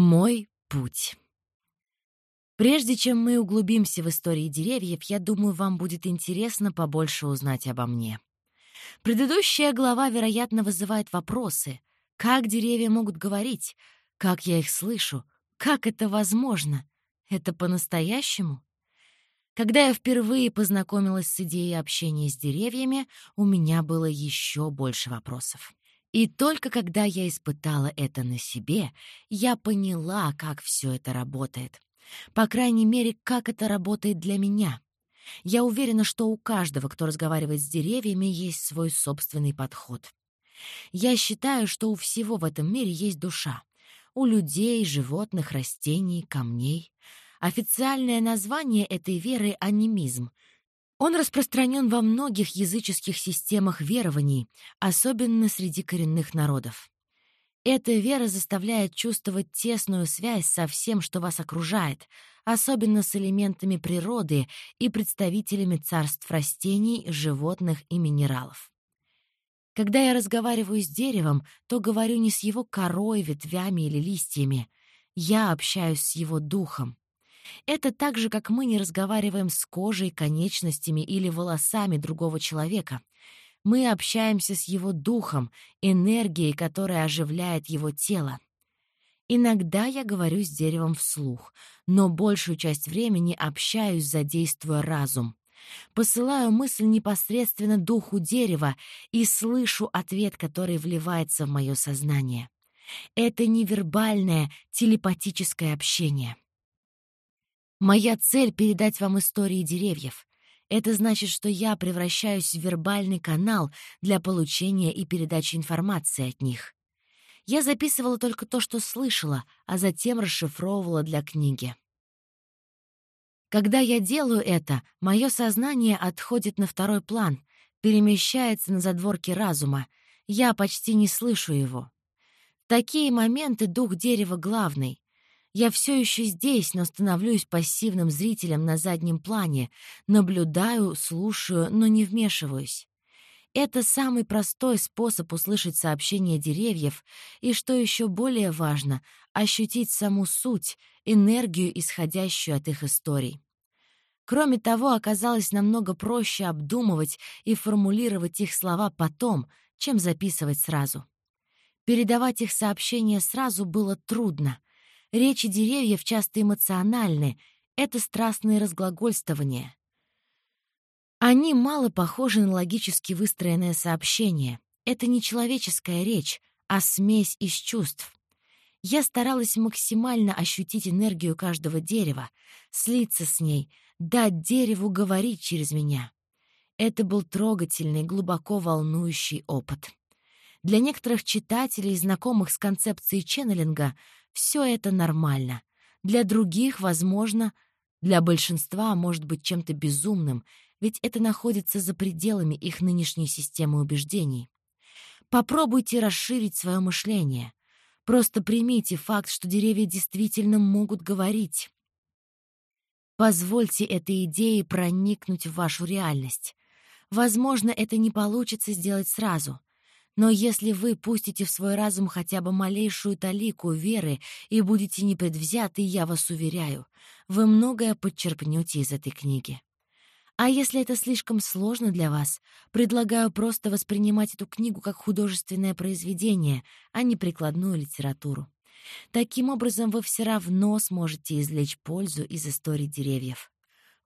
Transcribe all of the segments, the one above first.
Мой путь. Прежде чем мы углубимся в истории деревьев, я думаю, вам будет интересно побольше узнать обо мне. Предыдущая глава, вероятно, вызывает вопросы. Как деревья могут говорить? Как я их слышу? Как это возможно? Это по-настоящему? Когда я впервые познакомилась с идеей общения с деревьями, у меня было еще больше вопросов. И только когда я испытала это на себе, я поняла, как все это работает. По крайней мере, как это работает для меня. Я уверена, что у каждого, кто разговаривает с деревьями, есть свой собственный подход. Я считаю, что у всего в этом мире есть душа. У людей, животных, растений, камней. Официальное название этой веры — анимизм — он распространен во многих языческих системах верований, особенно среди коренных народов. Эта вера заставляет чувствовать тесную связь со всем, что вас окружает, особенно с элементами природы и представителями царств растений, животных и минералов. Когда я разговариваю с деревом, то говорю не с его корой, ветвями или листьями. Я общаюсь с его духом. Это так же, как мы не разговариваем с кожей, конечностями или волосами другого человека. Мы общаемся с его духом, энергией, которая оживляет его тело. Иногда я говорю с деревом вслух, но большую часть времени общаюсь, задействуя разум. Посылаю мысль непосредственно духу дерева и слышу ответ, который вливается в мое сознание. Это невербальное телепатическое общение. Моя цель — передать вам истории деревьев. Это значит, что я превращаюсь в вербальный канал для получения и передачи информации от них. Я записывала только то, что слышала, а затем расшифровывала для книги. Когда я делаю это, мое сознание отходит на второй план, перемещается на задворки разума. Я почти не слышу его. Такие моменты дух дерева главный. Я все еще здесь, но становлюсь пассивным зрителем на заднем плане, наблюдаю, слушаю, но не вмешиваюсь. Это самый простой способ услышать сообщения деревьев и, что еще более важно, ощутить саму суть, энергию, исходящую от их историй. Кроме того, оказалось намного проще обдумывать и формулировать их слова потом, чем записывать сразу. Передавать их сообщения сразу было трудно, Речи деревьев часто эмоциональны, это страстные разглагольствования. Они мало похожи на логически выстроенное сообщение. Это не человеческая речь, а смесь из чувств. Я старалась максимально ощутить энергию каждого дерева, слиться с ней, дать дереву говорить через меня. Это был трогательный, глубоко волнующий опыт. Для некоторых читателей, знакомых с концепцией ченнелинга, все это нормально. Для других, возможно, для большинства может быть чем-то безумным, ведь это находится за пределами их нынешней системы убеждений. Попробуйте расширить свое мышление. Просто примите факт, что деревья действительно могут говорить. Позвольте этой идее проникнуть в вашу реальность. Возможно, это не получится сделать сразу, но если вы пустите в свой разум хотя бы малейшую талику веры и будете непредвзяты, я вас уверяю, вы многое подчерпнете из этой книги. А если это слишком сложно для вас, предлагаю просто воспринимать эту книгу как художественное произведение, а не прикладную литературу. Таким образом, вы все равно сможете извлечь пользу из истории деревьев.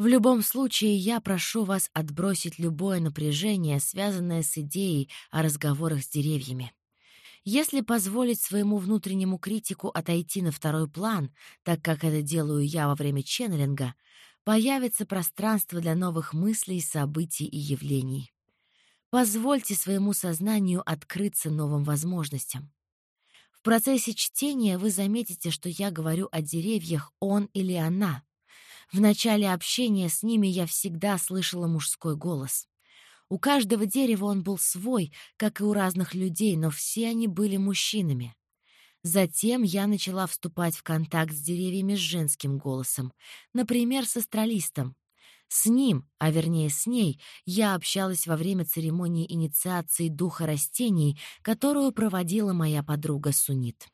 В любом случае, я прошу вас отбросить любое напряжение, связанное с идеей о разговорах с деревьями. Если позволить своему внутреннему критику отойти на второй план, так как это делаю я во время ченнелинга, появится пространство для новых мыслей, событий и явлений. Позвольте своему сознанию открыться новым возможностям. В процессе чтения вы заметите, что я говорю о деревьях «он» или «она», в начале общения с ними я всегда слышала мужской голос. У каждого дерева он был свой, как и у разных людей, но все они были мужчинами. Затем я начала вступать в контакт с деревьями с женским голосом, например, с астралистом. С ним, а вернее с ней, я общалась во время церемонии инициации духа растений, которую проводила моя подруга Сунит.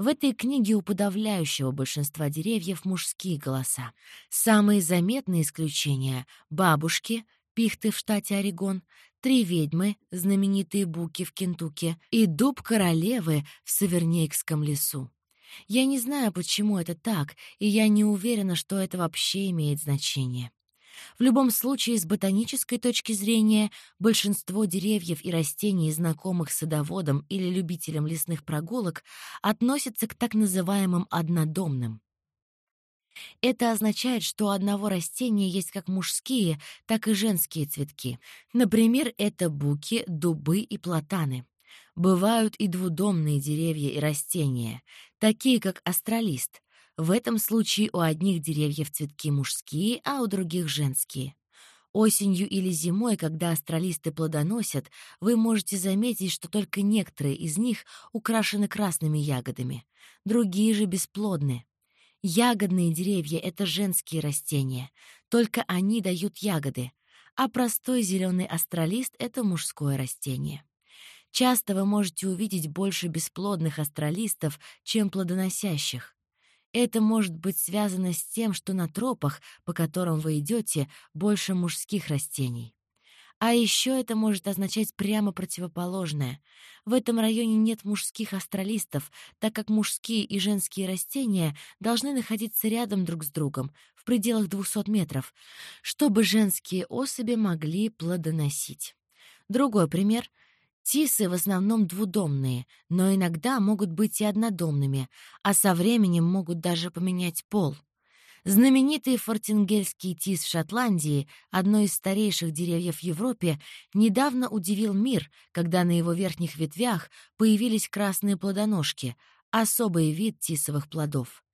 В этой книге у подавляющего большинства деревьев мужские голоса. Самые заметные исключения — бабушки, пихты в штате Орегон, три ведьмы, знаменитые буки в Кентукки, и дуб королевы в Савернейкском лесу. Я не знаю, почему это так, и я не уверена, что это вообще имеет значение. В любом случае, с ботанической точки зрения, большинство деревьев и растений, знакомых садоводам или любителям лесных прогулок, относятся к так называемым однодомным. Это означает, что у одного растения есть как мужские, так и женские цветки. Например, это буки, дубы и платаны. Бывают и двудомные деревья и растения, такие как астролист. В этом случае у одних деревьев цветки мужские, а у других — женские. Осенью или зимой, когда астролисты плодоносят, вы можете заметить, что только некоторые из них украшены красными ягодами, другие же бесплодны. Ягодные деревья — это женские растения, только они дают ягоды, а простой зеленый астролист — это мужское растение. Часто вы можете увидеть больше бесплодных астролистов, чем плодоносящих. Это может быть связано с тем, что на тропах, по которым вы идете, больше мужских растений. А еще это может означать прямо противоположное. В этом районе нет мужских астролистов, так как мужские и женские растения должны находиться рядом друг с другом, в пределах 200 метров, чтобы женские особи могли плодоносить. Другой пример. Тисы в основном двудомные, но иногда могут быть и однодомными, а со временем могут даже поменять пол — Знаменитый фортингельский тис в Шотландии, одно из старейших деревьев в Европе, недавно удивил мир, когда на его верхних ветвях появились красные плодоножки, особый вид тисовых плодов.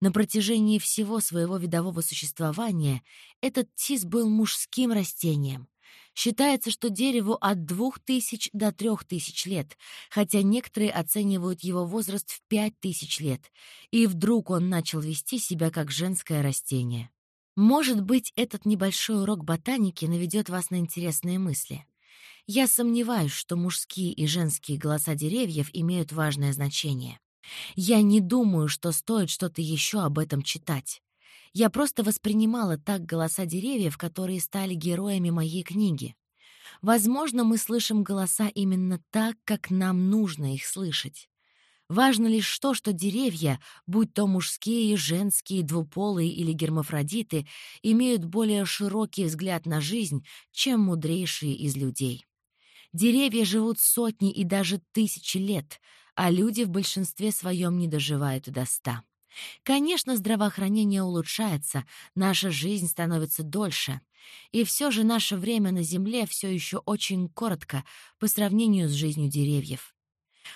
На протяжении всего своего видового существования этот тис был мужским растением. Считается, что дереву от 2000 до 3000 лет, хотя некоторые оценивают его возраст в 5000 лет, и вдруг он начал вести себя как женское растение. Может быть, этот небольшой урок ботаники наведет вас на интересные мысли. Я сомневаюсь, что мужские и женские голоса деревьев имеют важное значение. Я не думаю, что стоит что-то еще об этом читать. Я просто воспринимала так голоса деревьев, которые стали героями моей книги. Возможно, мы слышим голоса именно так, как нам нужно их слышать. Важно лишь то, что деревья, будь то мужские, женские, двуполые или гермафродиты, имеют более широкий взгляд на жизнь, чем мудрейшие из людей. Деревья живут сотни и даже тысячи лет, а люди в большинстве своем не доживают до ста. Конечно, здравоохранение улучшается, наша жизнь становится дольше. И все же наше время на Земле все еще очень коротко по сравнению с жизнью деревьев.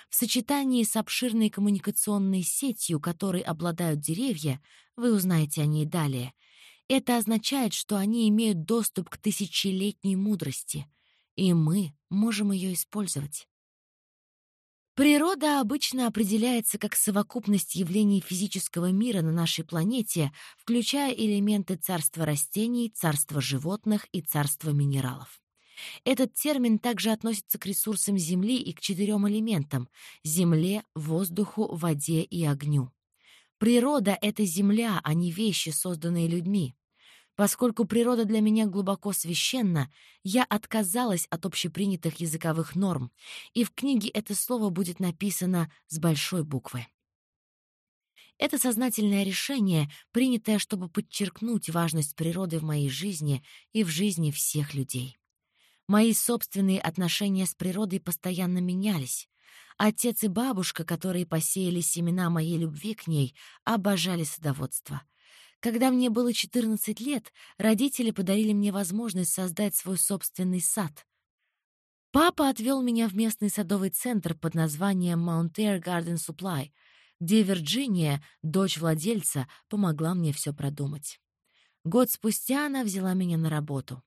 В сочетании с обширной коммуникационной сетью, которой обладают деревья, вы узнаете о ней далее, это означает, что они имеют доступ к тысячелетней мудрости, и мы можем ее использовать. Природа обычно определяется как совокупность явлений физического мира на нашей планете, включая элементы царства растений, царства животных и царства минералов. Этот термин также относится к ресурсам Земли и к четырем элементам — земле, воздуху, воде и огню. Природа — это земля, а не вещи, созданные людьми. Поскольку природа для меня глубоко священна, я отказалась от общепринятых языковых норм, и в книге это слово будет написано с большой буквы. Это сознательное решение, принятое, чтобы подчеркнуть важность природы в моей жизни и в жизни всех людей. Мои собственные отношения с природой постоянно менялись. Отец и бабушка, которые посеяли семена моей любви к ней, обожали садоводство — когда мне было 14 лет, родители подарили мне возможность создать свой собственный сад. Папа отвел меня в местный садовый центр под названием Mount Air Garden Supply, где Вирджиния, дочь владельца, помогла мне все продумать. Год спустя она взяла меня на работу.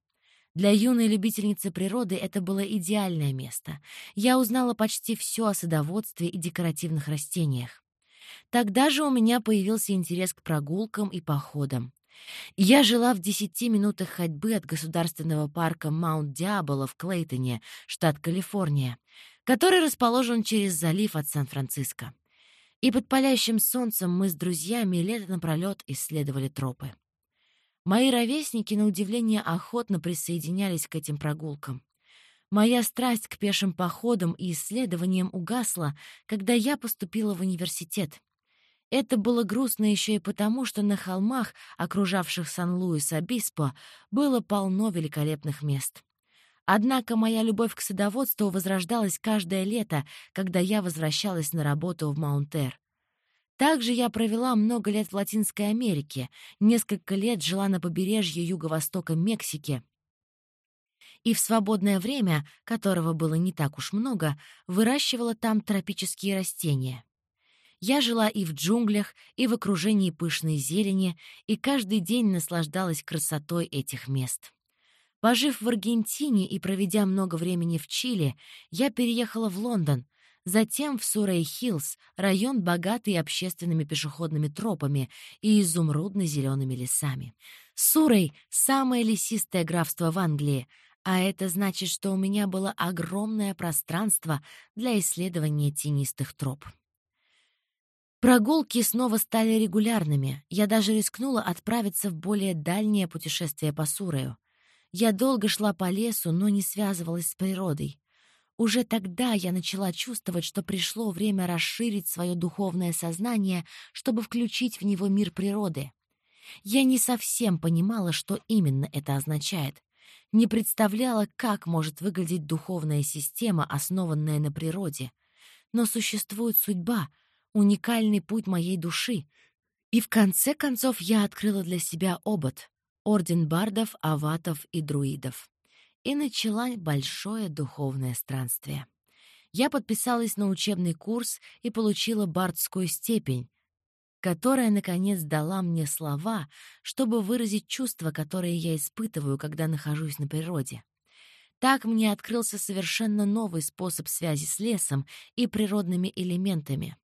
Для юной любительницы природы это было идеальное место. Я узнала почти все о садоводстве и декоративных растениях. Тогда же у меня появился интерес к прогулкам и походам. Я жила в 10 минутах ходьбы от государственного парка Маунт-Диаболо в Клейтоне, штат Калифорния, который расположен через залив от Сан-Франциско. И под палящим солнцем мы с друзьями лето напролет исследовали тропы. Мои ровесники, на удивление, охотно присоединялись к этим прогулкам. Моя страсть к пешим походам и исследованиям угасла, когда я поступила в университет. Это было грустно еще и потому, что на холмах, окружавших Сан-Луис-Обиспо, было полно великолепных мест. Однако моя любовь к садоводству возрождалась каждое лето, когда я возвращалась на работу в Маунтер. Также я провела много лет в Латинской Америке, несколько лет жила на побережье юго-востока Мексики и в свободное время, которого было не так уж много, выращивала там тропические растения. Я жила и в джунглях, и в окружении пышной зелени, и каждый день наслаждалась красотой этих мест. Пожив в Аргентине и проведя много времени в Чили, я переехала в Лондон, затем в Сурей-Хиллз, район, богатый общественными пешеходными тропами и изумрудно-зелеными лесами. Сурей — самое лесистое графство в Англии, а это значит, что у меня было огромное пространство для исследования тенистых троп. Прогулки снова стали регулярными. Я даже рискнула отправиться в более дальнее путешествие по Сурею. Я долго шла по лесу, но не связывалась с природой. Уже тогда я начала чувствовать, что пришло время расширить свое духовное сознание, чтобы включить в него мир природы. Я не совсем понимала, что именно это означает. Не представляла, как может выглядеть духовная система, основанная на природе. Но существует судьба — уникальный путь моей души. И в конце концов я открыла для себя обод — орден бардов, аватов и друидов. И начала большое духовное странствие. Я подписалась на учебный курс и получила бардскую степень, которая, наконец, дала мне слова, чтобы выразить чувства, которые я испытываю, когда нахожусь на природе. Так мне открылся совершенно новый способ связи с лесом и природными элементами.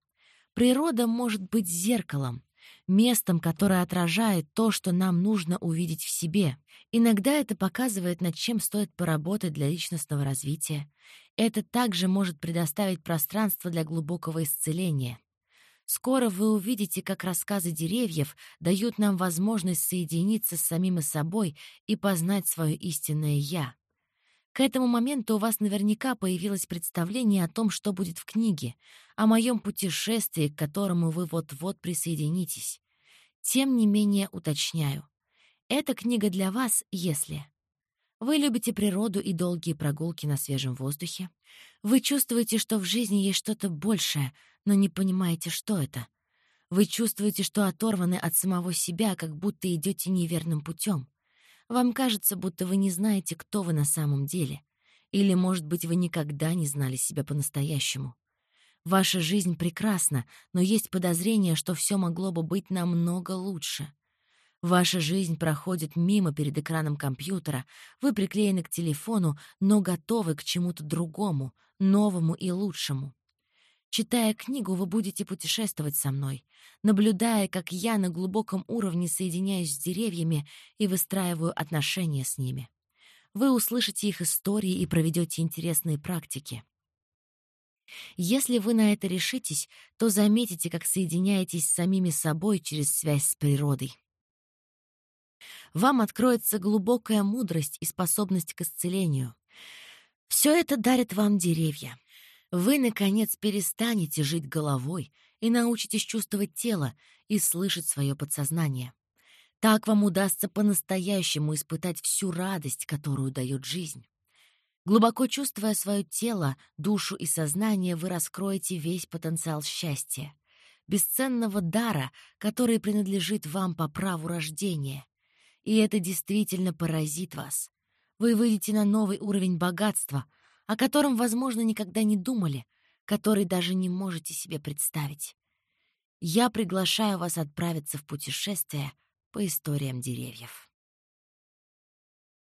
Природа может быть зеркалом, местом, которое отражает то, что нам нужно увидеть в себе. Иногда это показывает, над чем стоит поработать для личностного развития. Это также может предоставить пространство для глубокого исцеления. Скоро вы увидите, как рассказы деревьев дают нам возможность соединиться с самим собой и познать свое истинное «я». К этому моменту у вас наверняка появилось представление о том, что будет в книге, о моем путешествии, к которому вы вот-вот присоединитесь. Тем не менее, уточняю. Эта книга для вас, если... Вы любите природу и долгие прогулки на свежем воздухе. Вы чувствуете, что в жизни есть что-то большее, но не понимаете, что это. Вы чувствуете, что оторваны от самого себя, как будто идете неверным путем. Вам кажется, будто вы не знаете, кто вы на самом деле. Или, может быть, вы никогда не знали себя по-настоящему. Ваша жизнь прекрасна, но есть подозрение, что все могло бы быть намного лучше. Ваша жизнь проходит мимо перед экраном компьютера, вы приклеены к телефону, но готовы к чему-то другому, новому и лучшему. Читая книгу, вы будете путешествовать со мной, наблюдая, как я на глубоком уровне соединяюсь с деревьями и выстраиваю отношения с ними. Вы услышите их истории и проведете интересные практики. Если вы на это решитесь, то заметите, как соединяетесь с самими собой через связь с природой. Вам откроется глубокая мудрость и способность к исцелению. Все это дарят вам деревья. Вы, наконец, перестанете жить головой и научитесь чувствовать тело и слышать свое подсознание. Так вам удастся по-настоящему испытать всю радость, которую дает жизнь. Глубоко чувствуя свое тело, душу и сознание, вы раскроете весь потенциал счастья, бесценного дара, который принадлежит вам по праву рождения. И это действительно поразит вас. Вы выйдете на новый уровень богатства — о котором, возможно, никогда не думали, который даже не можете себе представить. Я приглашаю вас отправиться в путешествие по историям деревьев.